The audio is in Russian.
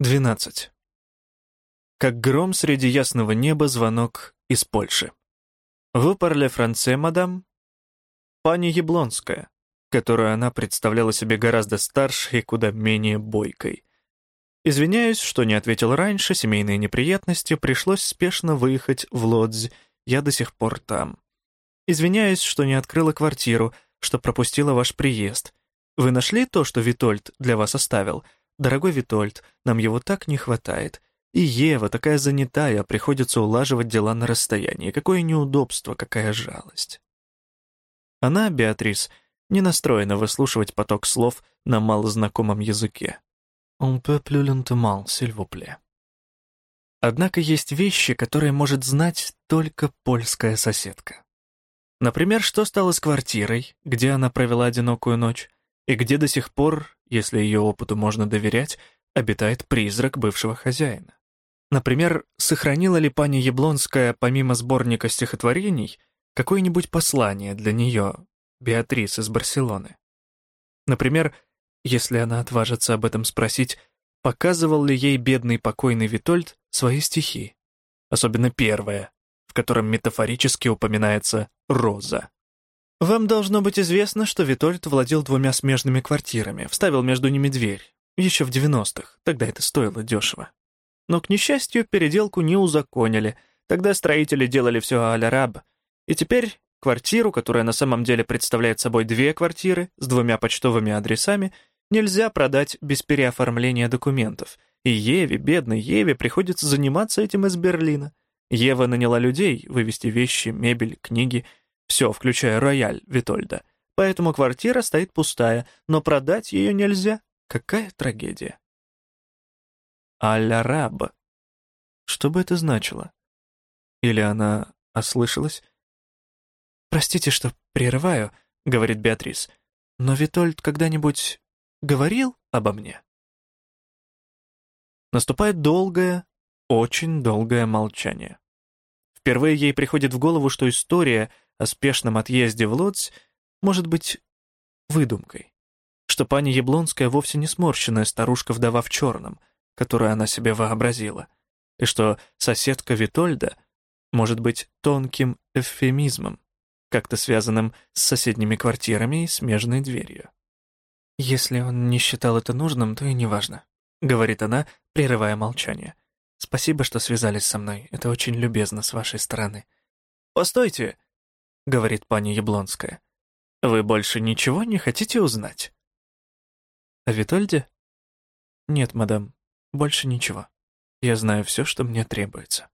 12. Как гром среди ясного неба звонок из Польши. «Вы парле франце, мадам?» Пани Яблонская, которую она представляла себе гораздо старше и куда менее бойкой. Извиняюсь, что не ответил раньше, семейные неприятности, пришлось спешно выехать в Лодзь, я до сих пор там. Извиняюсь, что не открыла квартиру, что пропустила ваш приезд. Вы нашли то, что Витольд для вас оставил? Дорогой Витольд, нам его так не хватает. И Ева такая занятая, приходится улаживать дела на расстоянии. Какое неудобство, какая жалость. Она, Беатрис, не настроена выслушивать поток слов на малознакомом языке. «On peut plus lentement, s'il vous plaît». Однако есть вещи, которые может знать только польская соседка. Например, что стало с квартирой, где она провела одинокую ночь, и где до сих пор, если ее опыту можно доверять, обитает призрак бывшего хозяина. Например, сохранила ли пани Яблонская, помимо сборника стихотворений, какое-нибудь послание для нее, Беатрис из Барселоны? Например, если она отважится об этом спросить, показывал ли ей бедный покойный Витольд свои стихи, особенно первое, в котором метафорически упоминается «роза». Вам должно быть известно, что Витольд владел двумя смежными квартирами, вставил между ними дверь, еще в 90-х, тогда это стоило дешево. Но, к несчастью, переделку не узаконили, тогда строители делали все а-ля раб, и теперь квартиру, которая на самом деле представляет собой две квартиры с двумя почтовыми адресами, нельзя продать без переоформления документов, и Еве, бедной Еве, приходится заниматься этим из Берлина. Ева наняла людей вывести вещи, мебель, книги, все, включая рояль Витольда. Поэтому квартира стоит пустая, но продать ее нельзя. Какая трагедия. «Аль-Араб». Что бы это значило? Или она ослышалась? «Простите, что прерываю», — говорит Беатрис, «но Витольд когда-нибудь говорил обо мне?» Наступает долгое, очень долгое молчание. Впервые ей приходит в голову, что история о спешном отъезде в Лодзь может быть выдумкой, что пани Яблонская вовсе не сморщенная старушка-вдова в черном, которую она себе вообразила, и что соседка Витольда может быть тонким эвфемизмом, как-то связанным с соседними квартирами и смежной дверью. «Если он не считал это нужным, то и неважно», — говорит она, прерывая молчание. «Спасибо, что связались со мной. Это очень любезно с вашей стороны». «Постойте», — говорит пани Яблонская. «Вы больше ничего не хотите узнать?» «О Витольде?» «Нет, мадам, больше ничего. Я знаю все, что мне требуется».